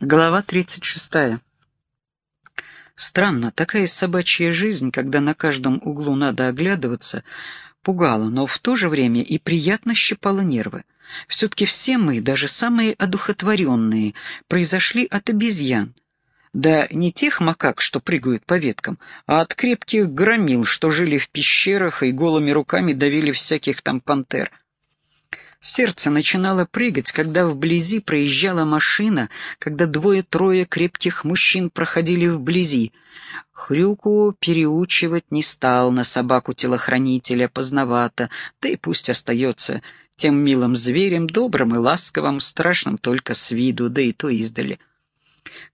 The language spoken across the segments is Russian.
Глава 36. Странно, такая собачья жизнь, когда на каждом углу надо оглядываться, пугала, но в то же время и приятно щипала нервы. Все-таки все мы, даже самые одухотворенные, произошли от обезьян. Да не тех макак, что прыгают по веткам, а от крепких громил, что жили в пещерах и голыми руками давили всяких там пантер — Сердце начинало прыгать, когда вблизи проезжала машина, когда двое-трое крепких мужчин проходили вблизи. Хрюку переучивать не стал на собаку-телохранителя, поздновато, да и пусть остается тем милым зверем, добрым и ласковым, страшным только с виду, да и то издали.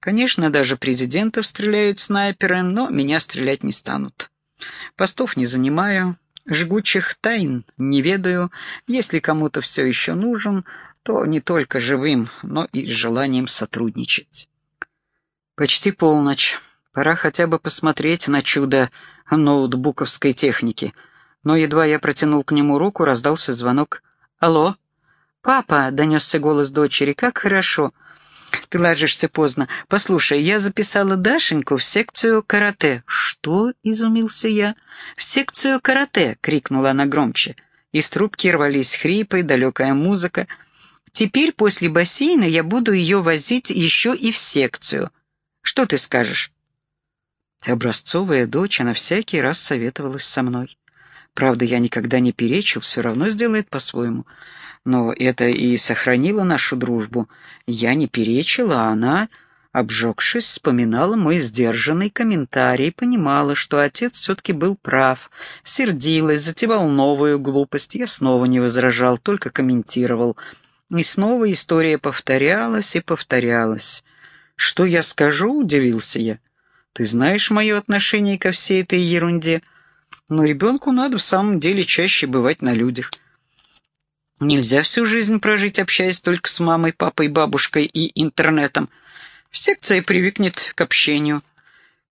Конечно, даже президентов стреляют снайперы, но меня стрелять не станут. Постов не занимаю, Жгучих тайн не ведаю. Если кому-то все еще нужен, то не только живым, но и с желанием сотрудничать. Почти полночь. Пора хотя бы посмотреть на чудо ноутбуковской техники. Но едва я протянул к нему руку, раздался звонок. «Алло?» «Папа!» — донесся голос дочери. «Как хорошо!» Ты ложишься поздно. Послушай, я записала Дашеньку в секцию карате. Что? изумился я. В секцию карате, крикнула она громче. Из трубки рвались хрипы, далекая музыка. Теперь после бассейна я буду ее возить еще и в секцию. Что ты скажешь? Образцовая дочь, она всякий раз советовалась со мной. Правда, я никогда не перечил, все равно сделает по-своему но это и сохранило нашу дружбу. Я не перечила, а она, обжегшись, вспоминала мой сдержанный комментарий, понимала, что отец все-таки был прав, сердилась, затевал новую глупость. Я снова не возражал, только комментировал. И снова история повторялась и повторялась. «Что я скажу?» — удивился я. «Ты знаешь мое отношение ко всей этой ерунде?» Но ребенку надо в самом деле чаще бывать на людях. Нельзя всю жизнь прожить, общаясь только с мамой, папой, бабушкой и интернетом. Секция привыкнет к общению.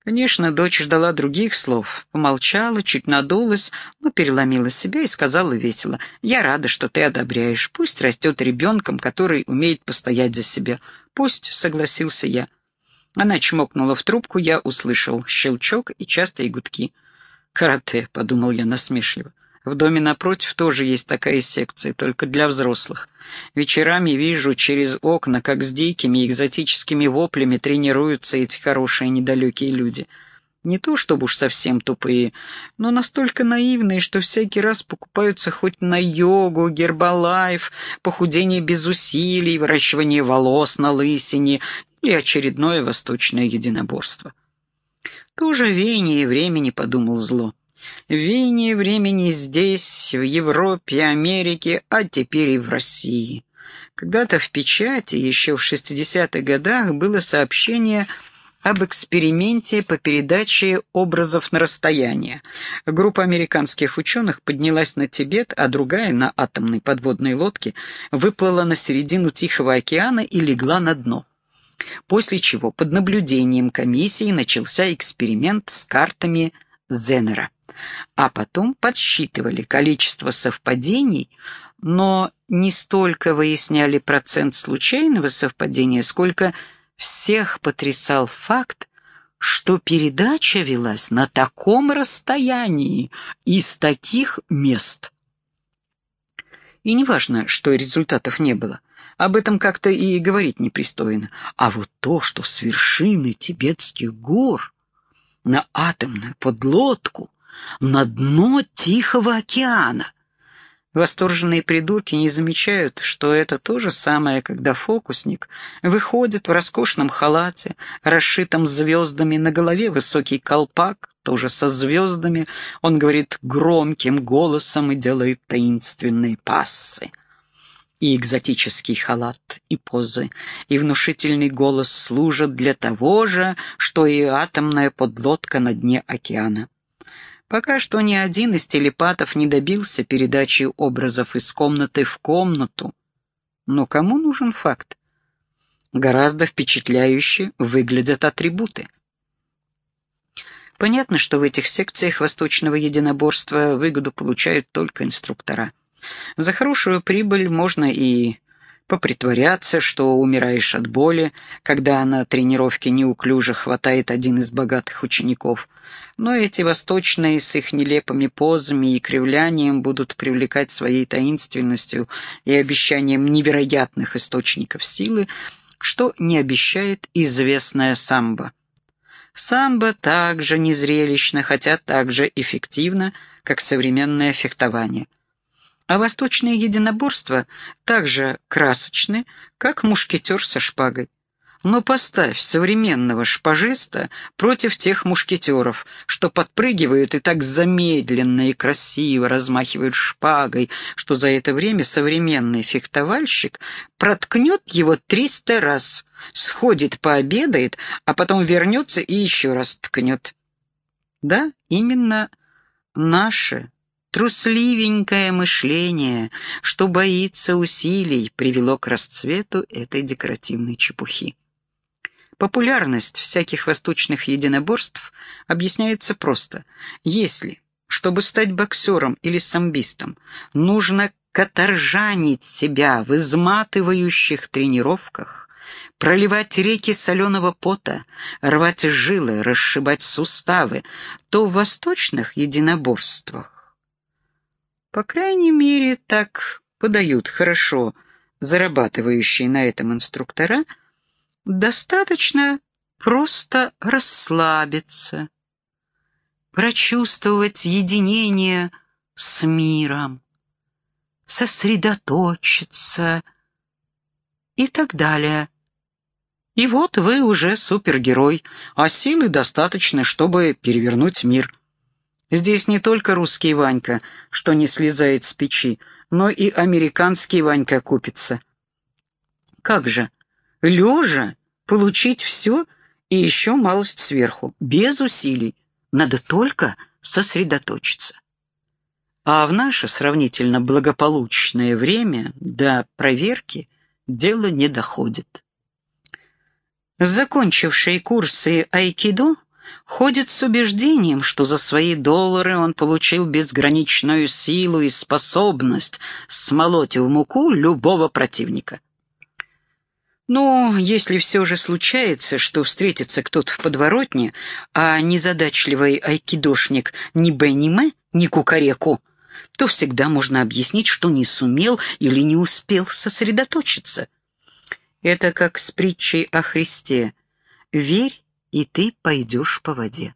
Конечно, дочь ждала других слов. Помолчала, чуть надулась, но переломила себя и сказала весело. «Я рада, что ты одобряешь. Пусть растет ребенком, который умеет постоять за себя. Пусть», — согласился я. Она чмокнула в трубку, я услышал щелчок и частые гудки. «Карате», — подумал я насмешливо. В доме напротив тоже есть такая секция, только для взрослых. Вечерами вижу через окна, как с дикими экзотическими воплями тренируются эти хорошие недалекие люди. Не то чтобы уж совсем тупые, но настолько наивные, что всякий раз покупаются хоть на йогу, гербалайф, похудение без усилий, выращивание волос на лысине или очередное восточное единоборство. Тоже веяние времени, подумал зло. Веяние времени здесь, в Европе, Америке, а теперь и в России. Когда-то в печати, еще в 60-х годах, было сообщение об эксперименте по передаче образов на расстояние. Группа американских ученых поднялась на Тибет, а другая на атомной подводной лодке выплыла на середину Тихого океана и легла на дно. После чего под наблюдением комиссии начался эксперимент с картами Зенера а потом подсчитывали количество совпадений, но не столько выясняли процент случайного совпадения, сколько всех потрясал факт, что передача велась на таком расстоянии из таких мест. И неважно, что результатов не было, об этом как-то и говорить непристойно, а вот то, что с вершины тибетских гор на атомную подлодку на дно Тихого океана. Восторженные придурки не замечают, что это то же самое, когда фокусник выходит в роскошном халате, расшитом звездами, на голове высокий колпак, тоже со звездами, он говорит громким голосом и делает таинственные пассы. И экзотический халат, и позы, и внушительный голос служат для того же, что и атомная подлодка на дне океана. Пока что ни один из телепатов не добился передачи образов из комнаты в комнату. Но кому нужен факт? Гораздо впечатляюще выглядят атрибуты. Понятно, что в этих секциях восточного единоборства выгоду получают только инструктора. За хорошую прибыль можно и попритворяться, что умираешь от боли, когда на тренировке неуклюже хватает один из богатых учеников. Но эти восточные с их нелепыми позами и кривлянием будут привлекать своей таинственностью и обещанием невероятных источников силы, что не обещает известная самбо. Самбо также незрелищно, хотя также эффективно, как современное фехтование – а восточные единоборства так же красочны, как мушкетер со шпагой. Но поставь современного шпажиста против тех мушкетеров, что подпрыгивают и так замедленно и красиво размахивают шпагой, что за это время современный фехтовальщик проткнет его триста раз, сходит, пообедает, а потом вернется и еще раз ткнет. Да, именно наше Трусливенькое мышление, что боится усилий, привело к расцвету этой декоративной чепухи. Популярность всяких восточных единоборств объясняется просто. Если, чтобы стать боксером или самбистом, нужно каторжанить себя в изматывающих тренировках, проливать реки соленого пота, рвать жилы, расшибать суставы, то в восточных единоборствах по крайней мере, так подают хорошо зарабатывающие на этом инструктора, достаточно просто расслабиться, прочувствовать единение с миром, сосредоточиться и так далее. И вот вы уже супергерой, а силы достаточно, чтобы перевернуть мир. Здесь не только русский Ванька, что не слезает с печи, но и американский Ванька купится. Как же, лежа получить все и еще малость сверху, без усилий. Надо только сосредоточиться. А в наше сравнительно благополучное время до проверки дело не доходит. Закончившие курсы айкидо ходит с убеждением, что за свои доллары он получил безграничную силу и способность смолоть в муку любого противника. Но если все же случается, что встретится кто-то в подворотне, а незадачливый айкидошник ни Б, ни М, ни Кукареку, то всегда можно объяснить, что не сумел или не успел сосредоточиться. Это как с притчей о Христе. «Верь, и ты пойдешь по воде.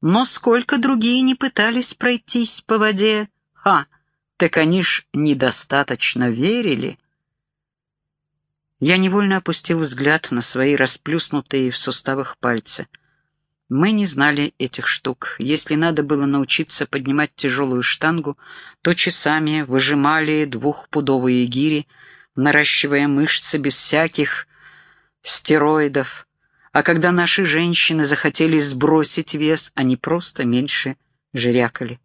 Но сколько другие не пытались пройтись по воде, ха, так они ж недостаточно верили. Я невольно опустил взгляд на свои расплюснутые в суставах пальцы. Мы не знали этих штук. Если надо было научиться поднимать тяжелую штангу, то часами выжимали двухпудовые гири, наращивая мышцы без всяких стероидов, а когда наши женщины захотели сбросить вес, они просто меньше жрякали.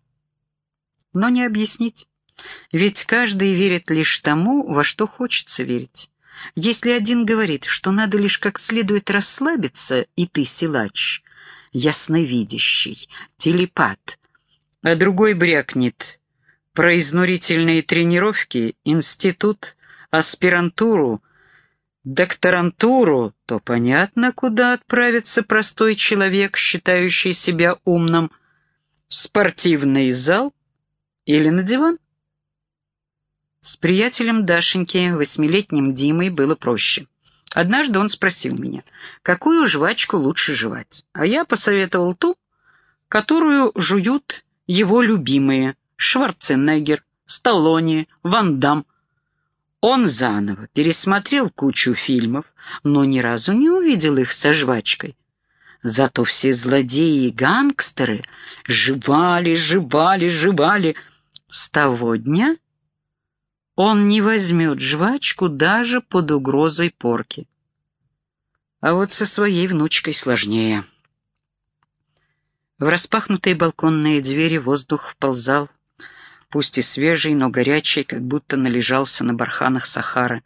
Но не объяснить. Ведь каждый верит лишь тому, во что хочется верить. Если один говорит, что надо лишь как следует расслабиться, и ты силач, ясновидящий, телепат, а другой брякнет про изнурительные тренировки, институт, аспирантуру, докторантуру, то понятно, куда отправится простой человек, считающий себя умным. В спортивный зал или на диван? С приятелем Дашеньки, восьмилетним Димой, было проще. Однажды он спросил меня, какую жвачку лучше жевать, а я посоветовал ту, которую жуют его любимые Шварценеггер, Сталлоне, Ван Дам, он заново пересмотрел кучу фильмов, но ни разу не увидел их со жвачкой. Зато все злодеи и гангстеры жевали, жевали, жевали. С того дня он не возьмет жвачку даже под угрозой порки. А вот со своей внучкой сложнее. В распахнутые балконные двери воздух вползал пусть и свежий, но горячий, как будто належался на барханах Сахары.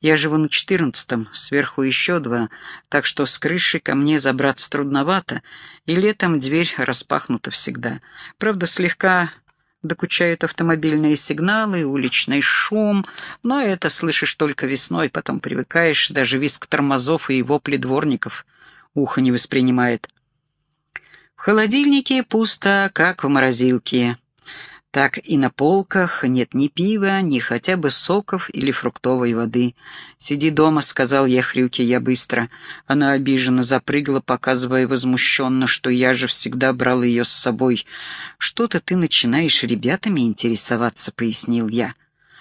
Я живу на четырнадцатом, сверху еще два, так что с крыши ко мне забраться трудновато, и летом дверь распахнута всегда. Правда, слегка докучают автомобильные сигналы, уличный шум, но это слышишь только весной, потом привыкаешь, даже визг тормозов и вопли дворников ухо не воспринимает. В холодильнике пусто, как в морозилке так и на полках нет ни пива, ни хотя бы соков или фруктовой воды. «Сиди дома», — сказал я Хрюке, я быстро. Она обиженно запрыгала, показывая возмущенно, что я же всегда брал ее с собой. «Что-то ты начинаешь ребятами интересоваться», — пояснил я.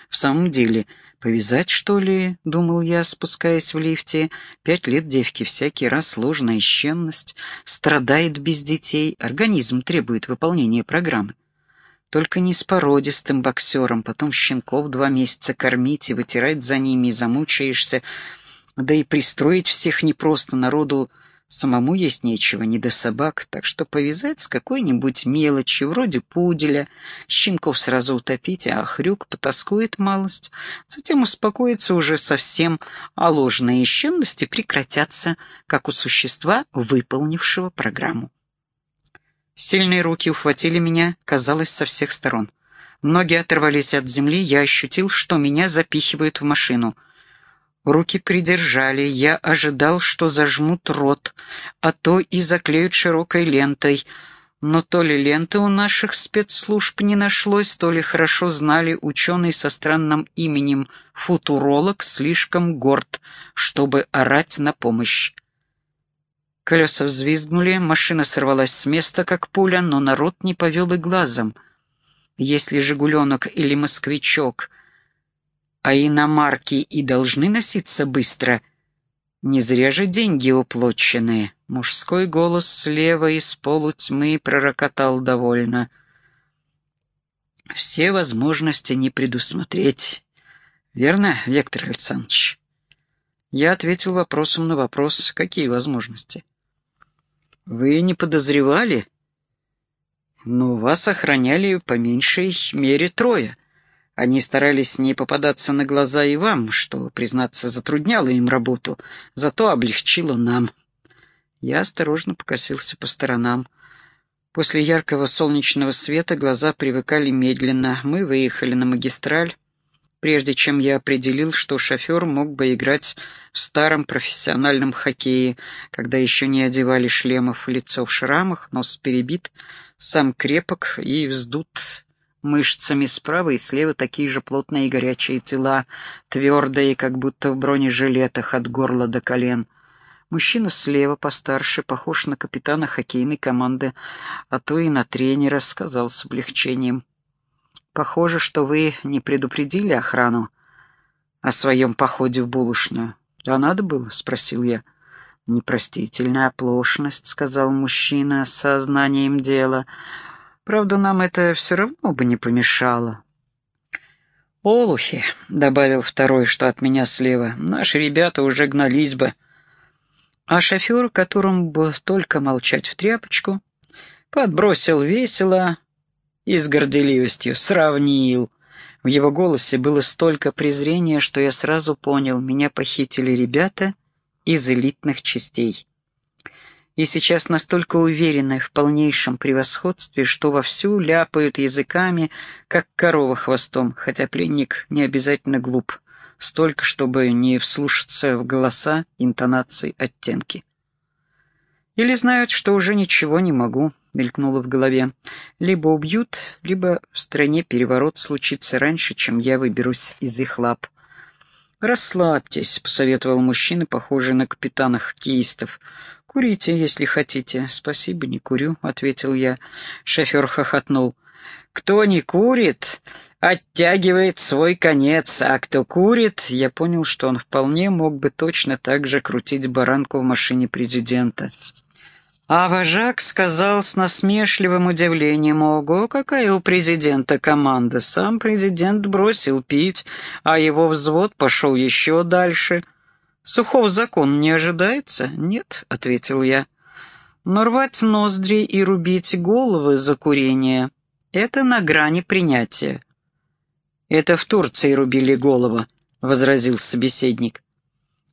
«В самом деле, повязать, что ли?» — думал я, спускаясь в лифте. «Пять лет девки, всякий раз сложная ищенность, страдает без детей, организм требует выполнения программы. Только не с породистым боксером, потом щенков два месяца кормить и вытирать за ними, и замучаешься. Да и пристроить всех непросто, народу самому есть нечего, не до собак, так что повязать с какой-нибудь мелочи, вроде пуделя, щенков сразу утопить, а хрюк потаскует малость, затем успокоится уже совсем, а ложные ищенности прекратятся, как у существа, выполнившего программу. Сильные руки ухватили меня, казалось, со всех сторон. Ноги оторвались от земли, я ощутил, что меня запихивают в машину. Руки придержали, я ожидал, что зажмут рот, а то и заклеют широкой лентой. Но то ли ленты у наших спецслужб не нашлось, то ли хорошо знали ученый со странным именем футуролог слишком горд, чтобы орать на помощь. Колеса взвизгнули, машина сорвалась с места, как пуля, но народ не повел и глазом. Если «Жигуленок» или «Москвичок», а иномарки и должны носиться быстро, не зря же деньги уплоченные. Мужской голос слева из полутьмы пророкотал довольно. Все возможности не предусмотреть. Верно, Виктор Александрович? Я ответил вопросом на вопрос, какие возможности. Вы не подозревали? Но вас охраняли по меньшей мере трое. Они старались не попадаться на глаза и вам, что, признаться, затрудняло им работу, зато облегчило нам. Я осторожно покосился по сторонам. После яркого солнечного света глаза привыкали медленно. Мы выехали на магистраль прежде чем я определил, что шофер мог бы играть в старом профессиональном хоккее, когда еще не одевали шлемов, лицо в шрамах, нос перебит, сам крепок и вздут мышцами справа и слева такие же плотные и горячие тела, твердые, как будто в бронежилетах от горла до колен. Мужчина слева, постарше, похож на капитана хоккейной команды, а то и на тренера, сказал с облегчением. Похоже, что вы не предупредили охрану о своем походе в булочную. Да надо было, спросил я. Непростительная оплошность, сказал мужчина с сознанием дела. Правда, нам это все равно бы не помешало. «Олухи», — добавил второй, что от меня слева, — «наши ребята уже гнались бы». А шофер, которому бы только молчать в тряпочку, подбросил весело, и с горделивостью сравнил. В его голосе было столько презрения, что я сразу понял, меня похитили ребята из элитных частей. И сейчас настолько уверены в полнейшем превосходстве, что вовсю ляпают языками, как корова хвостом, хотя пленник не обязательно глуп, столько, чтобы не вслушаться в голоса, интонации, оттенки. Или знают, что уже ничего не могу, мелькнуло в голове. Либо убьют, либо в стране переворот случится раньше, чем я выберусь из их лап. «Расслабьтесь», — посоветовал мужчина, похожий на капитана хоккеистов. «Курите, если хотите». «Спасибо, не курю», — ответил я. Шофер хохотнул. «Кто не курит, оттягивает свой конец, а кто курит...» Я понял, что он вполне мог бы точно так же крутить баранку в машине президента. А вожак сказал с насмешливым удивлением, «Ого, какая у президента команда! Сам президент бросил пить, а его взвод пошел еще дальше. Сухов закон не ожидается?» «Нет», — ответил я. «Но рвать ноздри и рубить головы за курение — это на грани принятия». «Это в Турции рубили голову», — возразил собеседник.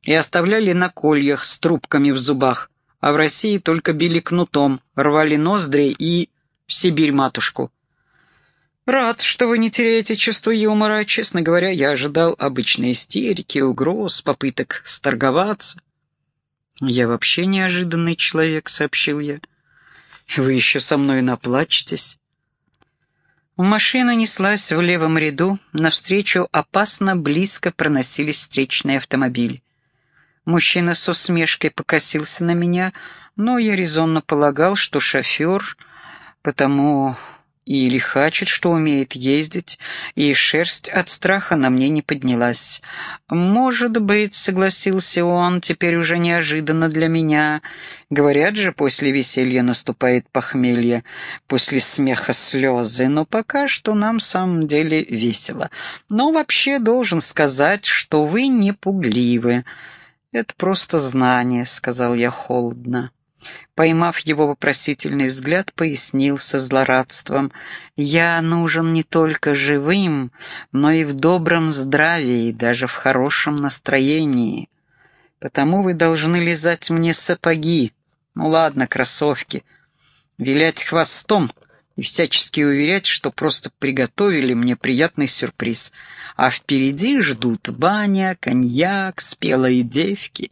«И оставляли на кольях с трубками в зубах» а в России только били кнутом, рвали ноздри и в Сибирь матушку. «Рад, что вы не теряете чувство юмора. Честно говоря, я ожидал обычной истерики, угроз, попыток сторговаться». «Я вообще неожиданный человек», — сообщил я. «Вы еще со мной наплачетесь». Машина неслась в левом ряду, навстречу опасно близко проносились встречные автомобили. Мужчина с усмешкой покосился на меня, но я резонно полагал, что шофер, потому и лихачит, что умеет ездить, и шерсть от страха на мне не поднялась. «Может быть», — согласился он, — «теперь уже неожиданно для меня. Говорят же, после веселья наступает похмелье, после смеха слезы, но пока что нам в самом деле весело. Но вообще должен сказать, что вы не пугливы». «Это просто знание», — сказал я холодно. Поймав его вопросительный взгляд, пояснил со злорадством. «Я нужен не только живым, но и в добром здравии, даже в хорошем настроении. Потому вы должны лизать мне сапоги, ну ладно, кроссовки, вилять хвостом и всячески уверять, что просто приготовили мне приятный сюрприз. А впереди ждут баня, коньяк, спелые девки,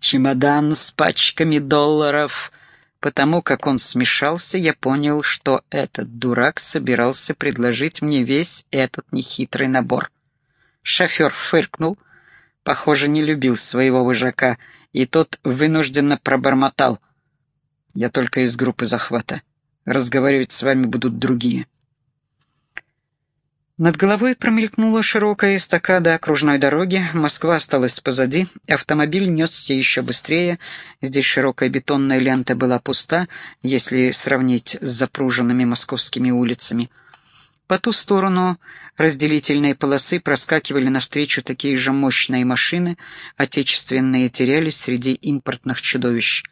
чемодан с пачками долларов. Потому как он смешался, я понял, что этот дурак собирался предложить мне весь этот нехитрый набор. Шофер фыркнул, похоже, не любил своего вожака, и тот вынужденно пробормотал. Я только из группы захвата. Разговаривать с вами будут другие. Над головой промелькнула широкая эстакада окружной дороги, Москва осталась позади, автомобиль несся еще быстрее, здесь широкая бетонная лента была пуста, если сравнить с запруженными московскими улицами. По ту сторону разделительной полосы проскакивали навстречу такие же мощные машины, отечественные терялись среди импортных чудовищ.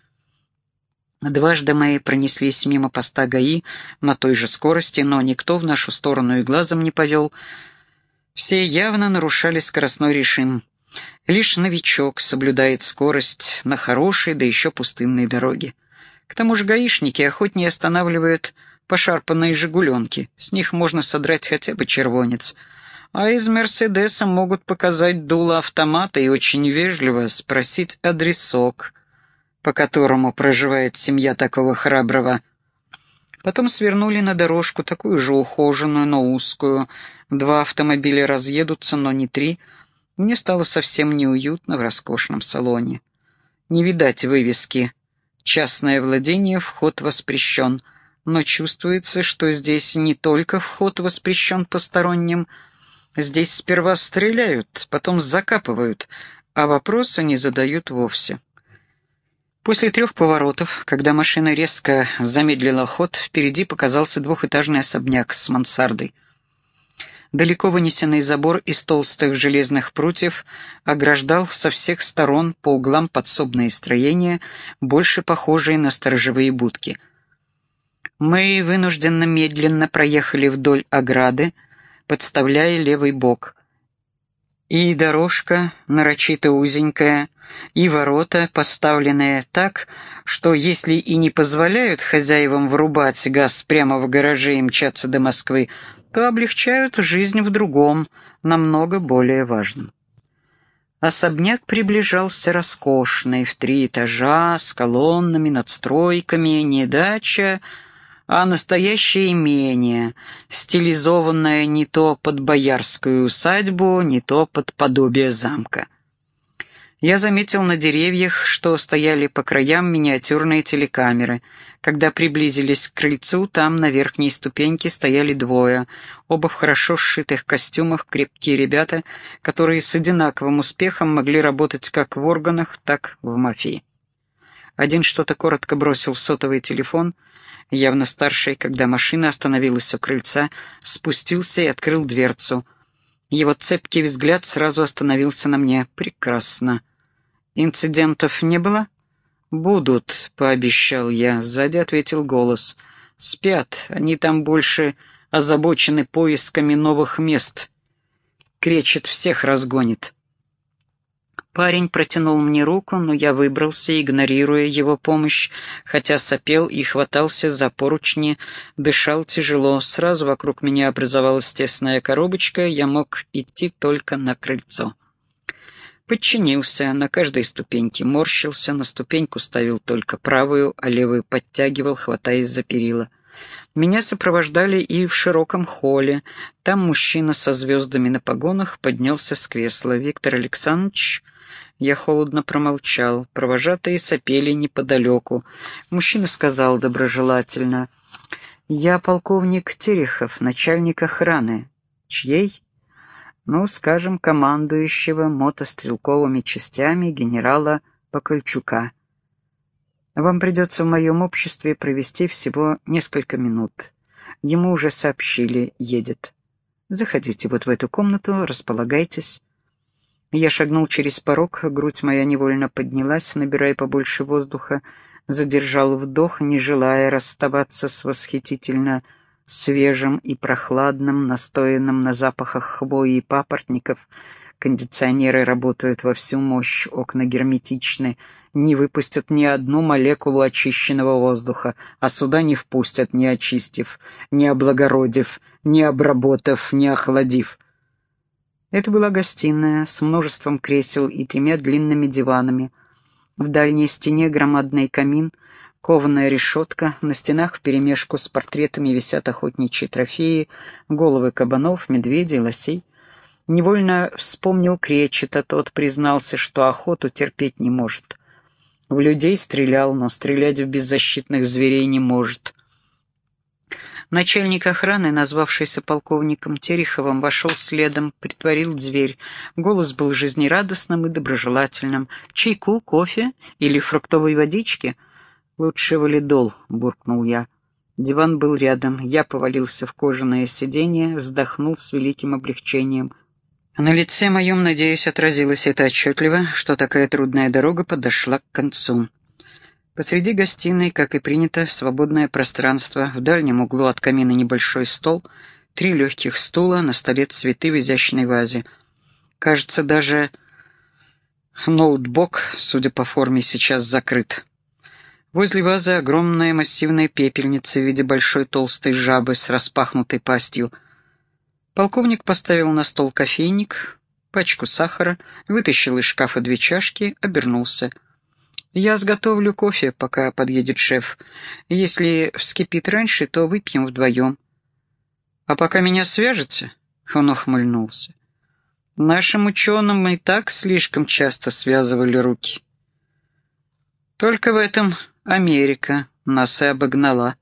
Дважды мы пронеслись мимо поста ГАИ на той же скорости, но никто в нашу сторону и глазом не повел. Все явно нарушали скоростной режим. Лишь новичок соблюдает скорость на хорошей, да еще пустынной дороге. К тому же гаишники охотнее останавливают пошарпанные «Жигуленки». С них можно содрать хотя бы червонец. А из «Мерседеса» могут показать дуло автомата и очень вежливо спросить адресок — по которому проживает семья такого храброго. Потом свернули на дорожку, такую же ухоженную, но узкую. Два автомобиля разъедутся, но не три. Мне стало совсем неуютно в роскошном салоне. Не видать вывески. Частное владение, вход воспрещен. Но чувствуется, что здесь не только вход воспрещен посторонним. Здесь сперва стреляют, потом закапывают, а вопросы не задают вовсе. После трех поворотов, когда машина резко замедлила ход, впереди показался двухэтажный особняк с мансардой. Далеко вынесенный забор из толстых железных прутьев ограждал со всех сторон по углам подсобные строения, больше похожие на сторожевые будки. Мы вынужденно медленно проехали вдоль ограды, подставляя левый бок. И дорожка, нарочито узенькая, и ворота, поставленные так, что если и не позволяют хозяевам врубать газ прямо в гараже и мчаться до Москвы, то облегчают жизнь в другом, намного более важном. Особняк приближался роскошный, в три этажа, с колоннами, надстройками, не дача, а настоящее имение, стилизованное не то под боярскую усадьбу, не то под подобие замка. Я заметил на деревьях, что стояли по краям миниатюрные телекамеры. Когда приблизились к крыльцу, там на верхней ступеньке стояли двое, оба в хорошо сшитых костюмах, крепкие ребята, которые с одинаковым успехом могли работать как в органах, так в мафии. Один что-то коротко бросил в сотовый телефон, явно старший, когда машина остановилась у крыльца, спустился и открыл дверцу. Его цепкий взгляд сразу остановился на мне. «Прекрасно. «Инцидентов не было?» «Будут», — пообещал я. Сзади ответил голос. «Спят. Они там больше озабочены поисками новых мест. Кречет всех разгонит». Парень протянул мне руку, но я выбрался, игнорируя его помощь, хотя сопел и хватался за поручни, дышал тяжело. Сразу вокруг меня образовалась тесная коробочка, я мог идти только на крыльцо. Подчинился на каждой ступеньке, морщился, на ступеньку ставил только правую, а левую подтягивал, хватаясь за перила. Меня сопровождали и в широком холле. Там мужчина со звездами на погонах поднялся с кресла. Виктор Александрович я холодно промолчал. Провожатые сопели неподалеку. Мужчина сказал доброжелательно. «Я полковник Терехов, начальник охраны». «Чьей?» «Ну, скажем, командующего мотострелковыми частями генерала Покольчука. Вам придется в моем обществе провести всего несколько минут. Ему уже сообщили, едет. Заходите вот в эту комнату, располагайтесь». Я шагнул через порог, грудь моя невольно поднялась, набирая побольше воздуха, задержал вдох, не желая расставаться с восхитительно свежим и прохладным, настоянным на запахах хвои и папоротников. Кондиционеры работают во всю мощь, окна герметичны, не выпустят ни одну молекулу очищенного воздуха, а сюда не впустят, не очистив, не облагородив, не обработав, не охладив. Это была гостиная с множеством кресел и тремя длинными диванами. В дальней стене громадный камин, кованая решетка, на стенах вперемешку с портретами висят охотничьи трофеи, головы кабанов, медведей, лосей. Невольно вспомнил Кречета, тот признался, что охоту терпеть не может. В людей стрелял, но стрелять в беззащитных зверей не может. Начальник охраны, назвавшийся полковником Тереховым, вошел следом, притворил дверь. Голос был жизнерадостным и доброжелательным. «Чайку, кофе или фруктовой водички?» «Лучше валидол», — буркнул я. Диван был рядом. Я повалился в кожаное сиденье, вздохнул с великим облегчением. На лице моем, надеюсь, отразилось это отчетливо, что такая трудная дорога подошла к концу. Посреди гостиной, как и принято, свободное пространство, в дальнем углу от камина небольшой стол, три легких стула, на столе цветы в изящной вазе. Кажется, даже ноутбук, судя по форме, сейчас закрыт. Возле вазы огромная массивная пепельница в виде большой толстой жабы с распахнутой пастью. Полковник поставил на стол кофейник, пачку сахара, вытащил из шкафа две чашки, обернулся — я сготовлю кофе, пока подъедет шеф. Если вскипит раньше, то выпьем вдвоем. А пока меня свяжется, он ухмыльнулся. Нашим ученым и так слишком часто связывали руки. Только в этом Америка нас и обогнала.